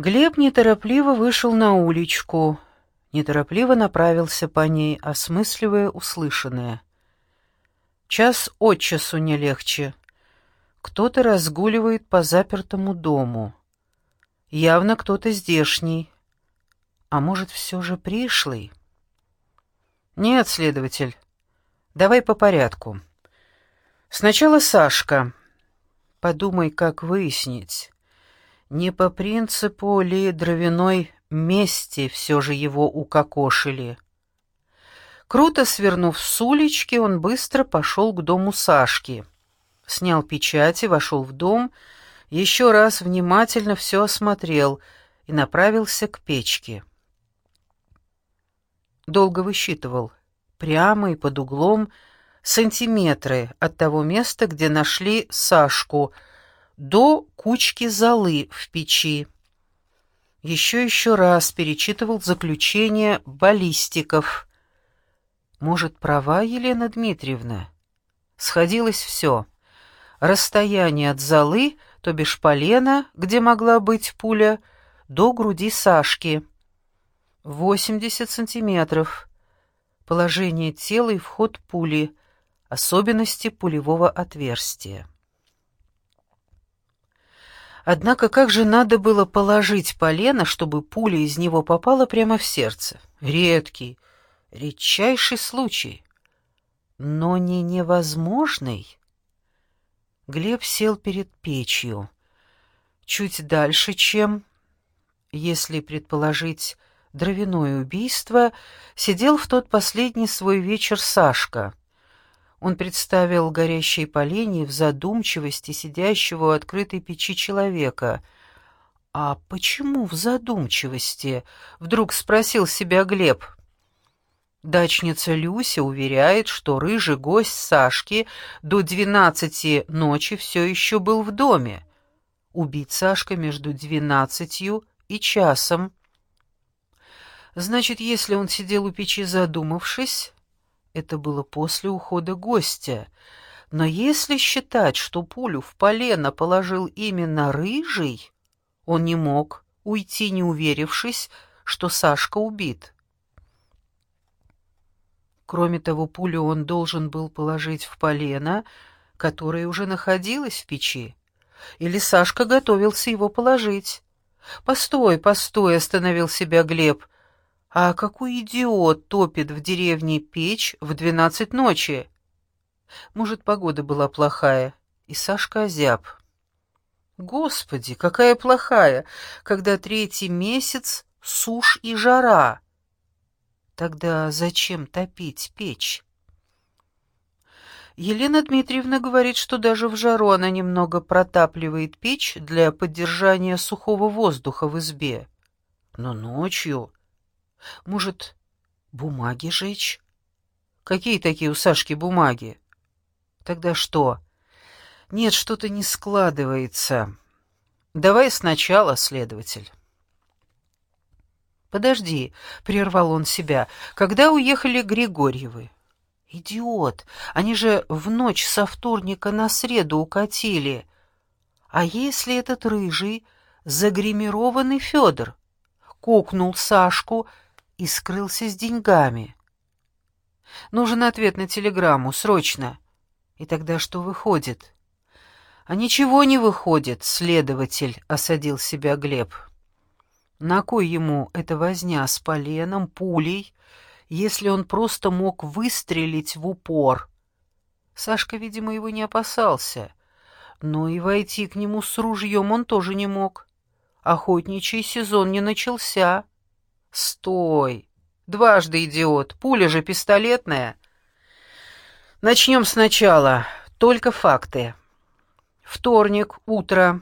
Глеб неторопливо вышел на уличку, неторопливо направился по ней, осмысливая услышанное. Час от часу не легче. Кто-то разгуливает по запертому дому. Явно кто-то здешний. А может, все же пришлый? Нет, следователь, давай по порядку. Сначала Сашка. Подумай, как выяснить, не по принципу ли дровяной мести все же его укокошили. Круто свернув с улички, он быстро пошел к дому Сашки. Снял печати, вошел в дом, еще раз внимательно все осмотрел и направился к печке. Долго высчитывал, прямо и под углом, сантиметры от того места, где нашли Сашку, до кучки золы в печи. Еще еще раз перечитывал заключение баллистиков. Может, права Елена Дмитриевна? Сходилось все. Расстояние от золы, то бишь полена, где могла быть пуля, до груди Сашки. 80 сантиметров. Положение тела и вход пули, особенности пулевого отверстия. Однако как же надо было положить полено, чтобы пуля из него попала прямо в сердце? Редкий, редчайший случай. Но не невозможный. Глеб сел перед печью. Чуть дальше, чем, если предположить, дровяное убийство, сидел в тот последний свой вечер Сашка — он представил горящие поленья в задумчивости сидящего у открытой печи человека. «А почему в задумчивости?» — вдруг спросил себя Глеб. Дачница Люся уверяет, что рыжий гость Сашки до двенадцати ночи все еще был в доме. Убит Сашка между двенадцатью и часом. Значит, если он сидел у печи задумавшись, это было после ухода гостя. Но если считать, что пулю в полено положил именно рыжий, он не мог уйти, не уверившись, что Сашка убит. Кроме того, пулю он должен был положить в полено, которое уже находилось в печи. Или Сашка готовился его положить. «Постой, постой!» — остановил себя Глеб. А какой идиот топит в деревне печь в двенадцать ночи? Может, погода была плохая, и Сашка озяб. Господи, какая плохая, когда третий месяц сушь и жара. Тогда зачем топить печь? Елена Дмитриевна говорит, что даже в жару она немного протапливает печь для поддержания сухого воздуха в избе. Но ночью может, бумаги жечь? Какие такие у Сашки бумаги? Тогда что? Нет, что-то не складывается. Давай сначала, следователь. Подожди, прервал он себя. Когда уехали Григорьевы? Идиот! Они же в ночь со вторника на среду укатили. А если этот рыжий, загримированный Федор? Кокнул Сашку и скрылся с деньгами. Нужен ответ на телеграмму, срочно. И тогда что выходит? А ничего не выходит, следователь, осадил себя Глеб. На кой ему эта возня с поленом, пулей, если он просто мог выстрелить в упор? Сашка, видимо, его не опасался, но и войти к нему с ружьем он тоже не мог. Охотничий сезон не начался. Стой! Дважды идиот, пуля же пистолетная. Начнем сначала, только факты. Вторник, утро.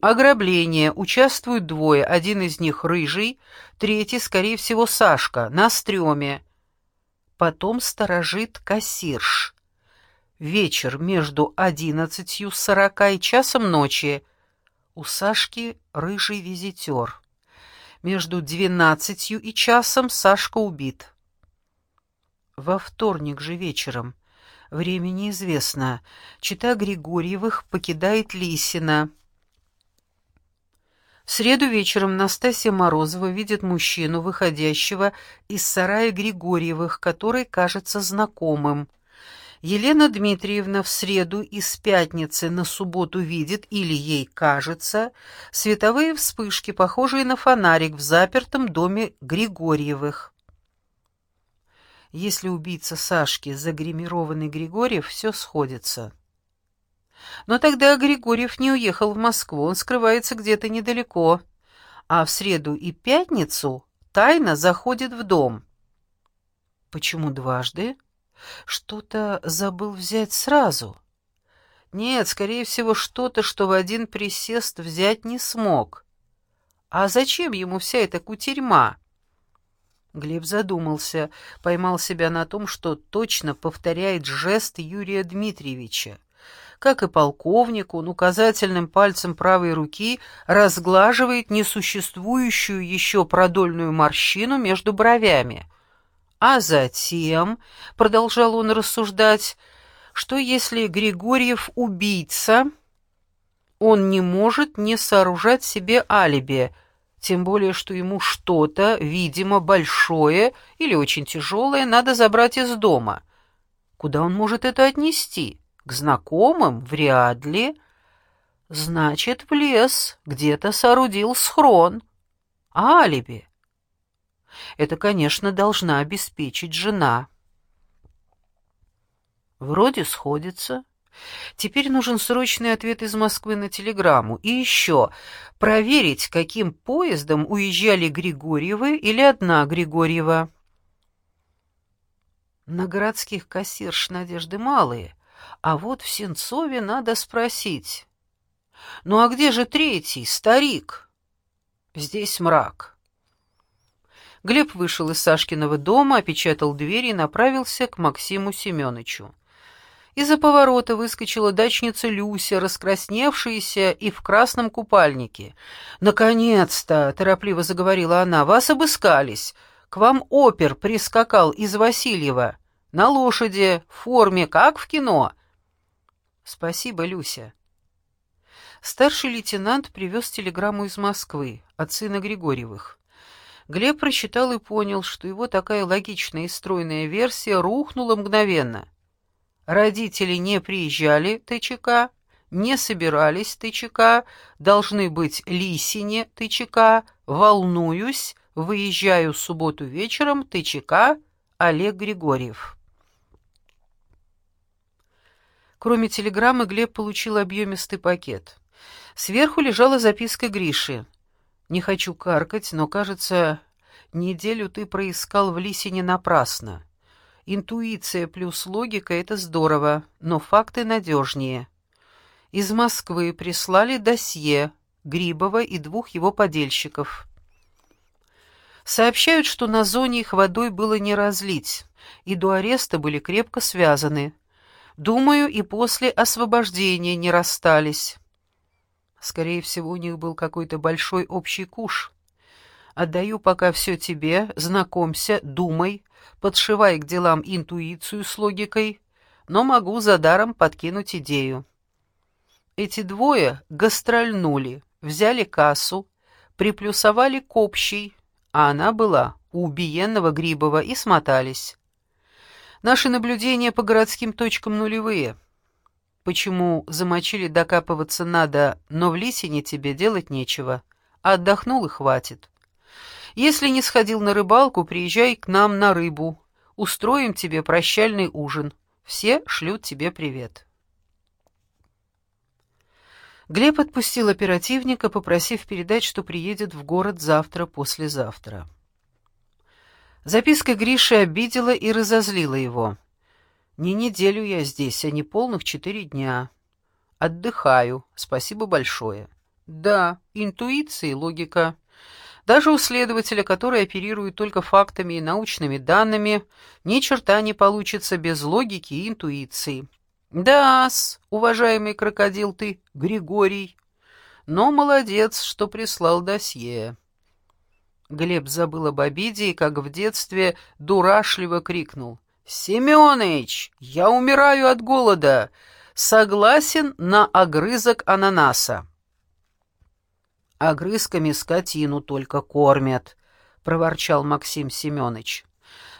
Ограбление. Участвуют двое, один из них рыжий, третий, скорее всего, Сашка, на стреме. Потом сторожит кассирш. Вечер между одиннадцатью сорока и часом ночи. У Сашки рыжий визитер. Между двенадцатью и часом Сашка убит. Во вторник же вечером, время неизвестно, чита Григорьевых покидает Лисина. В среду вечером Настасья Морозова видит мужчину, выходящего из сарая Григорьевых, который кажется знакомым. Елена Дмитриевна в среду из пятницы на субботу видит, или ей кажется, световые вспышки, похожие на фонарик в запертом доме Григорьевых. Если убийца Сашки загримированный Григорьев, все сходится. Но тогда Григорьев не уехал в Москву, он скрывается где-то недалеко, а в среду и пятницу тайно заходит в дом. Почему дважды? Что-то забыл взять сразу. Нет, скорее всего, что-то, что в один присест взять не смог. А зачем ему вся эта кутерьма? Глеб задумался, поймал себя на том, что точно повторяет жест Юрия Дмитриевича. Как и полковник, он указательным пальцем правой руки разглаживает несуществующую еще продольную морщину между бровями. А затем, — продолжал он рассуждать, — что если Григорьев убийца, он не может не сооружать себе алиби, тем более что ему что-то, видимо, большое или очень тяжелое, надо забрать из дома. Куда он может это отнести? К знакомым? Вряд ли. Значит, в лес где-то соорудил схрон. Алиби. Это, конечно, должна обеспечить жена. Вроде сходится. Теперь нужен срочный ответ из Москвы на телеграмму. И еще проверить, каким поездом уезжали Григорьевы или одна Григорьева. На городских кассирш надежды малые, а вот в Сенцове надо спросить. Ну а где же третий, старик? Здесь мрак. Глеб вышел из Сашкиного дома, опечатал дверь и направился к Максиму Семеновичу. Из-за поворота выскочила дачница Люся, раскрасневшаяся и в красном купальнике. «Наконец-то!» — торопливо заговорила она. «Вас обыскались. К вам опер прискакал из Васильева. На лошади, в форме, как в кино». «Спасибо, Люся». Старший лейтенант привез телеграмму из Москвы от сына Григорьевых. Глеб прочитал и понял, что его такая логичная и стройная версия рухнула мгновенно. Родители не приезжали ТЧК, не собирались ТЧК, должны быть Лисине ТЧК, волнуюсь, выезжаю в субботу вечером ТЧК Олег Григорьев. Кроме телеграммы, Глеб получил объемистый пакет. Сверху лежала записка Гриши. Не хочу каркать, но, кажется, неделю ты проискал в Лисине напрасно. Интуиция плюс логика — это здорово, но факты надежнее. Из Москвы прислали досье Грибова и двух его подельщиков. Сообщают, что на зоне их водой было не разлить, и до ареста были крепко связаны. Думаю, и после освобождения не расстались. Скорее всего, у них был какой-то большой общий куш. Отдаю пока все тебе, знакомься, думай, подшивай к делам интуицию с логикой, но могу за даром подкинуть идею. Эти двое гастрольнули, взяли кассу, приплюсовали к общей, а она была у убиенного Грибова, и смотались. Наши наблюдения по городским точкам нулевые — Почему замочили докапываться надо, но в Лисине тебе делать нечего. Отдохнул и хватит. Если не сходил на рыбалку, приезжай к нам на рыбу. Устроим тебе прощальный ужин. Все шлют тебе привет. Глеб отпустил оперативника, попросив передать, что приедет в город завтра-послезавтра. Записка Гриши обидела и разозлила его. Не неделю я здесь, а не полных четыре дня. Отдыхаю. Спасибо большое. Да, интуиция и логика. Даже у следователя, который оперирует только фактами и научными данными, ни черта не получится без логики и интуиции. Да-с, уважаемый крокодил ты, Григорий. Но молодец, что прислал досье. Глеб забыл об обиде и, как в детстве, дурашливо крикнул. «Семёныч, я умираю от голода. Согласен на огрызок ананаса». «Огрызками скотину только кормят», — проворчал Максим Семенович.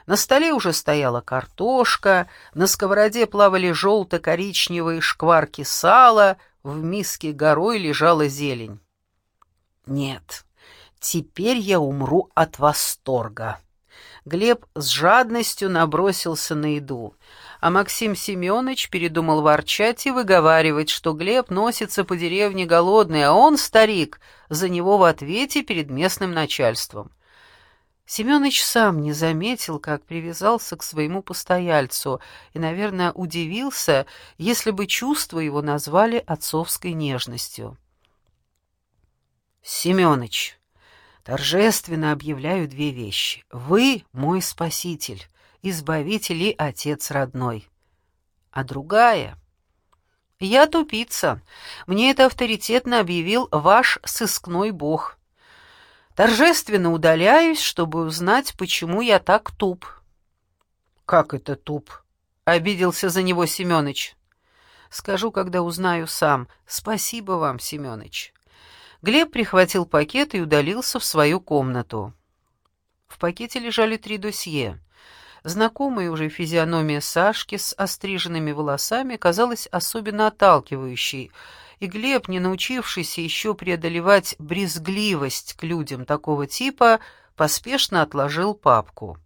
На столе уже стояла картошка, на сковороде плавали желто-коричневые шкварки сала, в миске горой лежала зелень. «Нет, теперь я умру от восторга». Глеб с жадностью набросился на еду, а Максим Семенович передумал ворчать и выговаривать, что Глеб носится по деревне голодный, а он, старик, за него в ответе перед местным начальством. Семёныч сам не заметил, как привязался к своему постояльцу, и, наверное, удивился, если бы чувства его назвали отцовской нежностью. «Семёныч, торжественно объявляю две вещи. Вы мой спаситель, избавитель и отец родной. А другая...» «Я тупица. Мне это авторитетно объявил ваш сыскной бог». Торжественно удаляюсь, чтобы узнать, почему я так туп. Как это туп? Обиделся за него Семёныч. Скажу, когда узнаю сам. Спасибо вам, Семёныч. Глеб прихватил пакет и удалился в свою комнату. В пакете лежали три досье. Знакомая уже физиономия Сашки с остриженными волосами казалась особенно отталкивающей — и Глеб, не научившийся еще преодолевать брезгливость к людям такого типа, поспешно отложил папку.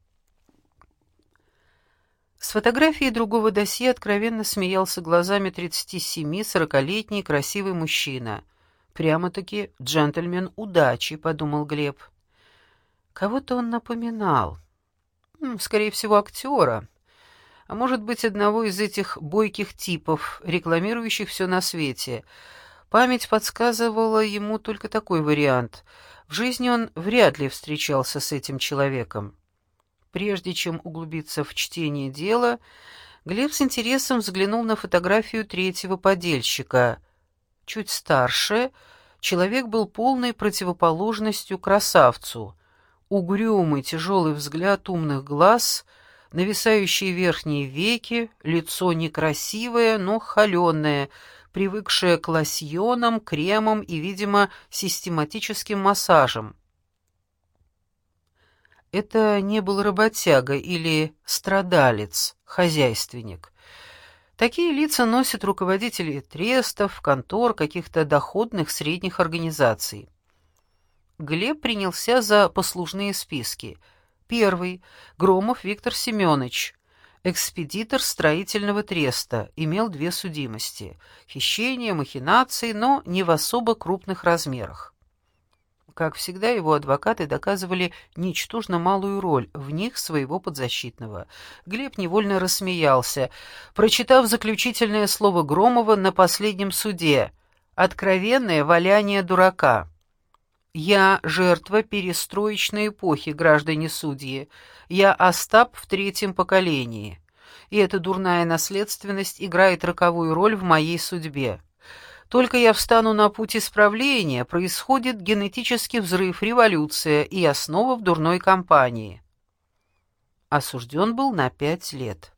С фотографией другого досье откровенно смеялся глазами 37-40-летний красивый мужчина. «Прямо-таки джентльмен удачи», — подумал Глеб. Кого-то он напоминал. Скорее всего, актера а может быть, одного из этих бойких типов, рекламирующих все на свете. Память подсказывала ему только такой вариант. В жизни он вряд ли встречался с этим человеком. Прежде чем углубиться в чтение дела, Глеб с интересом взглянул на фотографию третьего подельщика. Чуть старше, человек был полной противоположностью красавцу. Угрюмый, тяжелый взгляд умных глаз — нависающие верхние веки, лицо некрасивое, но холеное, привыкшее к лосьонам, кремам и, видимо, систематическим массажам. Это не был работяга или страдалец, хозяйственник. Такие лица носят руководители трестов, контор, каких-то доходных средних организаций. Глеб принялся за послужные списки — Первый — Громов Виктор Семенович, экспедитор строительного треста, имел две судимости — хищение, махинации, но не в особо крупных размерах. Как всегда, его адвокаты доказывали ничтожно малую роль в них своего подзащитного. Глеб невольно рассмеялся, прочитав заключительное слово Громова на последнем суде «Откровенное валяние дурака». Я жертва перестроечной эпохи, граждане судьи. Я Остап в третьем поколении. И эта дурная наследственность играет роковую роль в моей судьбе. Только я встану на путь исправления, происходит генетический взрыв, революция, и я снова в дурной компании. Осужден был на пять лет.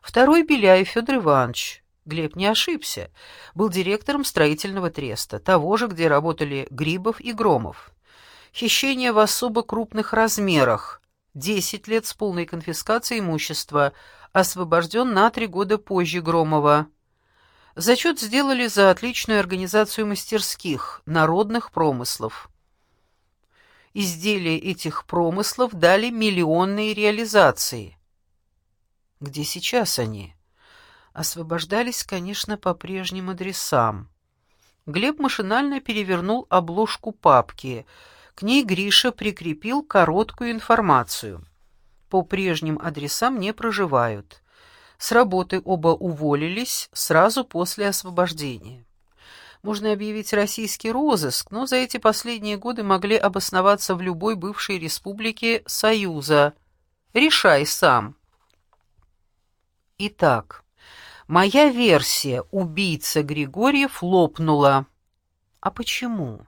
Второй Беляев Федор Иванович, Глеб не ошибся. Был директором строительного треста, того же, где работали Грибов и Громов. Хищение в особо крупных размерах. Десять лет с полной конфискацией имущества. Освобожден на три года позже Громова. Зачет сделали за отличную организацию мастерских, народных промыслов. Изделия этих промыслов дали миллионные реализации. Где сейчас они? освобождались, конечно, по прежним адресам. Глеб машинально перевернул обложку папки. К ней Гриша прикрепил короткую информацию. По прежним адресам не проживают. С работы оба уволились сразу после освобождения. Можно объявить российский розыск, но за эти последние годы могли обосноваться в любой бывшей республике Союза. Решай сам. Итак, Моя версия «убийца Григорьев» лопнула. А почему?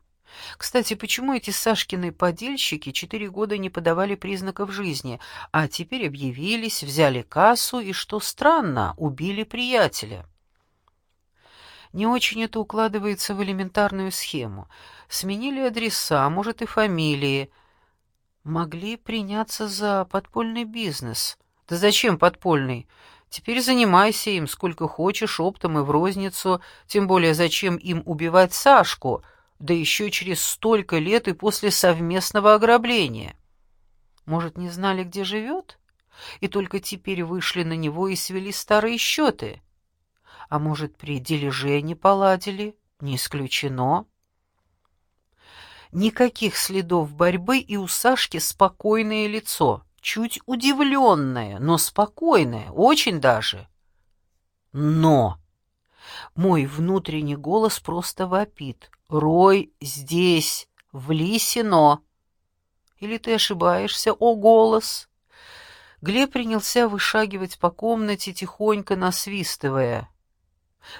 Кстати, почему эти Сашкины подельщики четыре года не подавали признаков жизни, а теперь объявились, взяли кассу и, что странно, убили приятеля? Не очень это укладывается в элементарную схему. Сменили адреса, может и фамилии. Могли приняться за подпольный бизнес. Да зачем подпольный? Теперь занимайся им сколько хочешь, оптом и в розницу, тем более зачем им убивать Сашку, да еще через столько лет и после совместного ограбления. Может, не знали, где живет? И только теперь вышли на него и свели старые счеты. А может, при дележе не поладили? Не исключено. Никаких следов борьбы, и у Сашки спокойное лицо, чуть удивленное, но спокойное, очень даже. Но мой внутренний голос просто вопит. «Рой здесь, в Лисино!» Или ты ошибаешься, о голос? Глеб принялся вышагивать по комнате, тихонько насвистывая.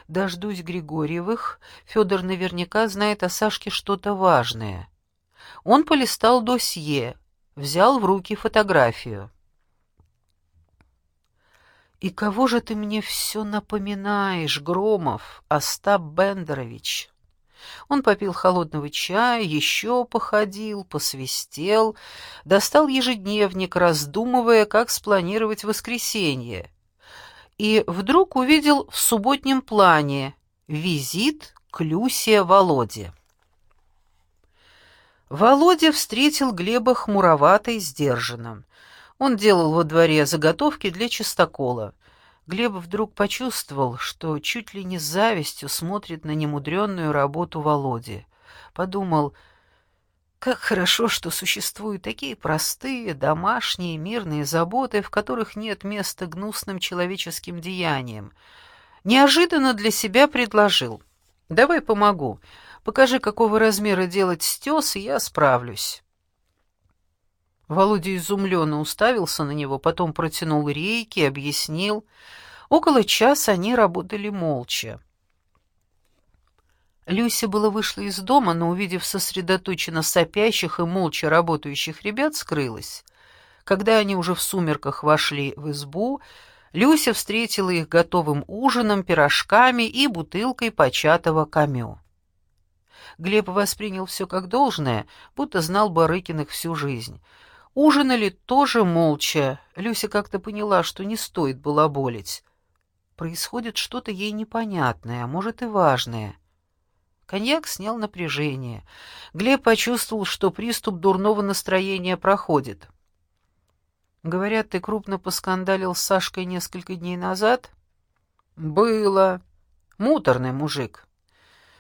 Дождусь Григорьевых, Федор наверняка знает о Сашке что-то важное. Он полистал досье, взял в руки фотографию. «И кого же ты мне все напоминаешь, Громов, Остап Бендерович?» Он попил холодного чая, еще походил, посвистел, достал ежедневник, раздумывая, как спланировать воскресенье и вдруг увидел в субботнем плане визит к Люсе Володе. Володя встретил Глеба хмуровато и сдержанным. Он делал во дворе заготовки для чистокола. Глеб вдруг почувствовал, что чуть ли не с завистью смотрит на немудренную работу Володи. Подумал, как хорошо, что существуют такие простые, домашние, мирные заботы, в которых нет места гнусным человеческим деяниям. Неожиданно для себя предложил. «Давай помогу. Покажи, какого размера делать стес, и я справлюсь». Володя изумленно уставился на него, потом протянул рейки, объяснил. Около часа они работали молча. Люся было вышла из дома, но, увидев сосредоточенно сопящих и молча работающих ребят, скрылась. Когда они уже в сумерках вошли в избу, Люся встретила их готовым ужином, пирожками и бутылкой початого камю. Глеб воспринял все как должное, будто знал Барыкиных всю жизнь. Ужинали тоже молча. Люся как-то поняла, что не стоит балаболить. Происходит что-то ей непонятное, а может и важное. Коньяк снял напряжение. Глеб почувствовал, что приступ дурного настроения проходит. «Говорят, ты крупно поскандалил с Сашкой несколько дней назад?» «Было. Муторный мужик.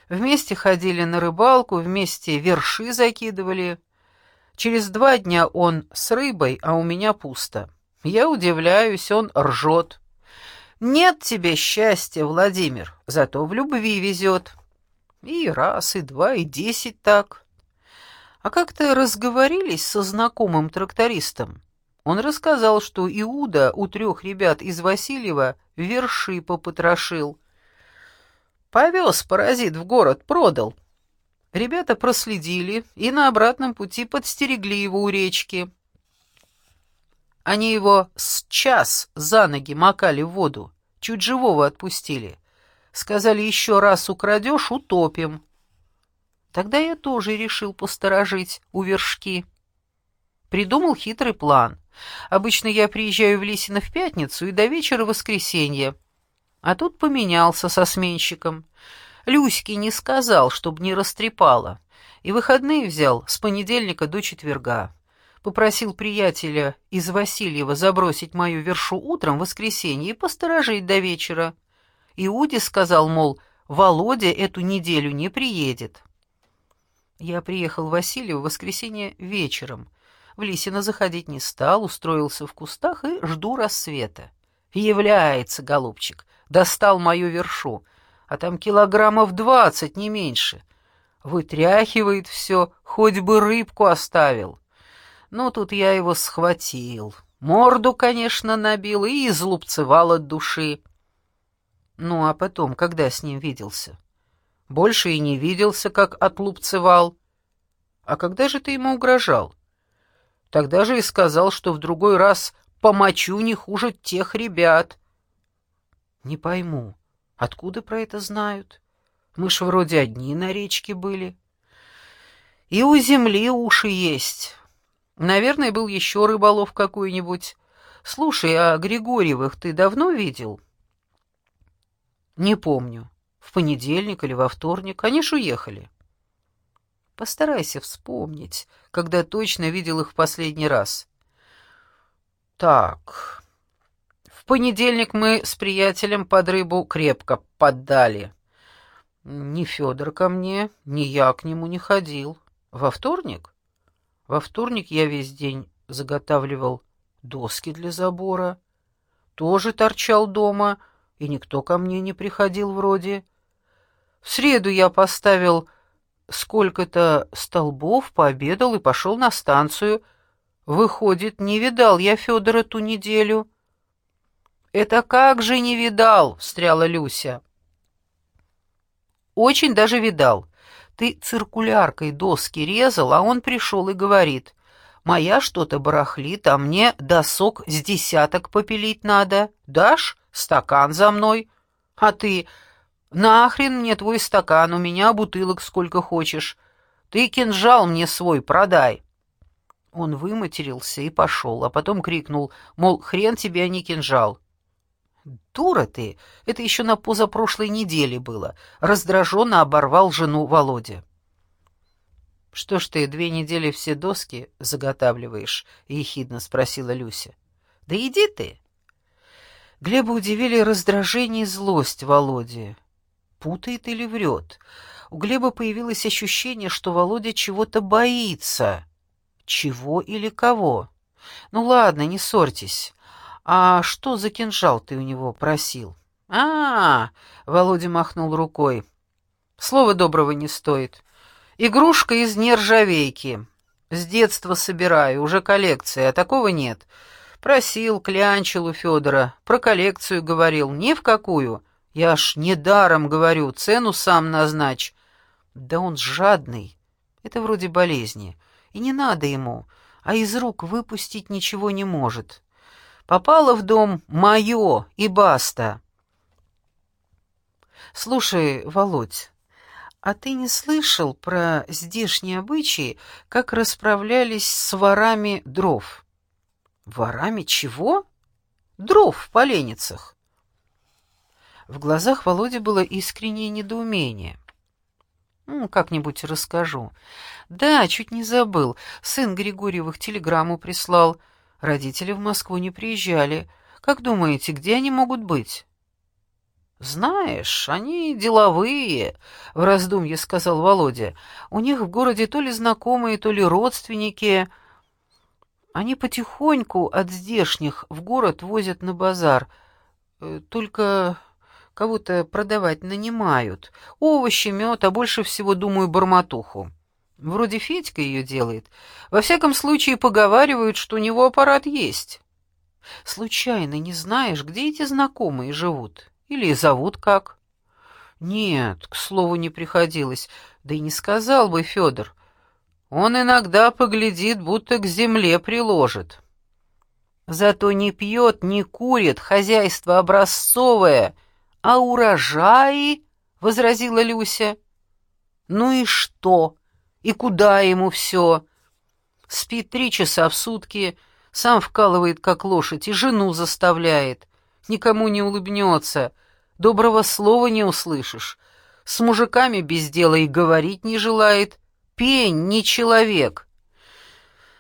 Вместе ходили на рыбалку, вместе верши закидывали. Через два дня он с рыбой, а у меня пусто. Я удивляюсь, он ржет. Нет тебе счастья, Владимир, зато в любви везет». И раз, и два, и десять так. А как-то разговорились со знакомым трактористом. Он рассказал, что Иуда у трех ребят из Васильева верши попотрошил. Повез паразит в город, продал. Ребята проследили и на обратном пути подстерегли его у речки. Они его с час за ноги макали в воду, чуть живого отпустили. Сказали, еще раз украдешь — утопим. Тогда я тоже решил посторожить у вершки. Придумал хитрый план. Обычно я приезжаю в Лисино в пятницу и до вечера воскресенья. А тут поменялся со сменщиком. Люське не сказал, чтобы не растрепала. И выходные взял с понедельника до четверга. Попросил приятеля из Васильева забросить мою вершу утром в воскресенье и посторожить до вечера. Иуде сказал, мол, Володя эту неделю не приедет. Я приехал в Васильев в воскресенье вечером. В Лисино заходить не стал, устроился в кустах и жду рассвета. Является, голубчик, достал мою вершу, а там килограммов двадцать, не меньше. Вытряхивает все, хоть бы рыбку оставил. Ну, тут я его схватил. Морду, конечно, набил и излупцевал от души. Ну, а потом, когда с ним виделся? Больше и не виделся, как отлупцевал. А когда же ты ему угрожал? Тогда же и сказал, что в другой раз помочу не хуже тех ребят. Не пойму, откуда про это знают? Мы ж вроде одни на речке были. И у земли уши есть. Наверное, был еще рыболов какой-нибудь. Слушай, а Григорьевых ты давно видел? Не помню. В понедельник или во вторник. Они ж уехали. Постарайся вспомнить, когда точно видел их в последний раз. Так. В понедельник мы с приятелем под рыбу крепко поддали. Ни Федор ко мне, ни я к нему не ходил. Во вторник? Во вторник я весь день заготавливал доски для забора. Тоже торчал дома, и никто ко мне не приходил вроде. В среду я поставил сколько-то столбов, пообедал и пошел на станцию. Выходит, не видал я Федора ту неделю. «Это как же не видал?» — встряла Люся. «Очень даже видал. Ты циркуляркой доски резал, а он пришел и говорит, «Моя что-то барахлит, а мне досок с десяток попилить надо. Дашь? Стакан за мной. А ты, нахрен мне твой стакан, у меня бутылок сколько хочешь. Ты кинжал мне свой продай». Он выматерился и пошел, а потом крикнул, мол, хрен тебе, а не кинжал. «Дура ты! Это еще на позапрошлой неделе было!» Раздраженно оборвал жену Володя. «Что ж ты две недели все доски заготавливаешь?» — ехидно спросила Люся. «Да иди ты!» Глеба удивили раздражение и злость Володи. Путает или врет? У Глеба появилось ощущение, что Володя чего-то боится. Чего или кого? Ну ладно, не ссорьтесь. «А что за кинжал ты у него просил?» а, -а, -а Володя махнул рукой. «Слова доброго не стоит. Игрушка из нержавейки. С детства собираю, уже коллекция, а такого нет. Просил, клянчил у Федора, про коллекцию говорил, ни в какую. Я аж недаром говорю, цену сам назначь. Да он жадный, это вроде болезни, и не надо ему, а из рук выпустить ничего не может». Попало в дом мое и баста. Слушай, Володь, а ты не слышал про здешние обычаи, как расправлялись с ворами дров? Ворами чего? Дров в поленницах. В глазах Володи было искреннее недоумение. Как-нибудь расскажу. Да, чуть не забыл. Сын Григорьевых телеграмму прислал. Родители в Москву не приезжали. Как думаете, где они могут быть? «Знаешь, они деловые», — в раздумье сказал Володя. «У них в городе то ли знакомые, то ли родственники. Они потихоньку от здешних в город возят на базар. Э, только кого-то продавать нанимают. Овощи, мед, а больше всего, думаю, барматуху». Вроде Федька ее делает. Во всяком случае, поговаривают, что у него аппарат есть. Случайно не знаешь, где эти знакомые живут? Или зовут как? Нет, к слову, не приходилось. Да и не сказал бы Федор. Он иногда поглядит, будто к земле приложит. Зато не пьет, не курит, хозяйство образцовое. А урожаи, — возразила Люся. Ну и что? И куда ему все? Спит три часа в сутки, сам вкалывает, как лошадь, и жену заставляет. Никому не улыбнется, доброго слова не услышишь. С мужиками без дела и говорить не желает. Пень, не человек.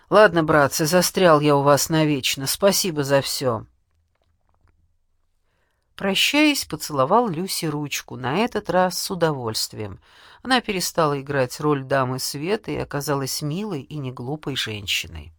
Ладно, братцы, застрял я у вас навечно. Спасибо за все. Прощаясь, поцеловал Люси ручку, на этот раз с удовольствием. Она перестала играть роль дамы света и оказалась милой и неглупой женщиной.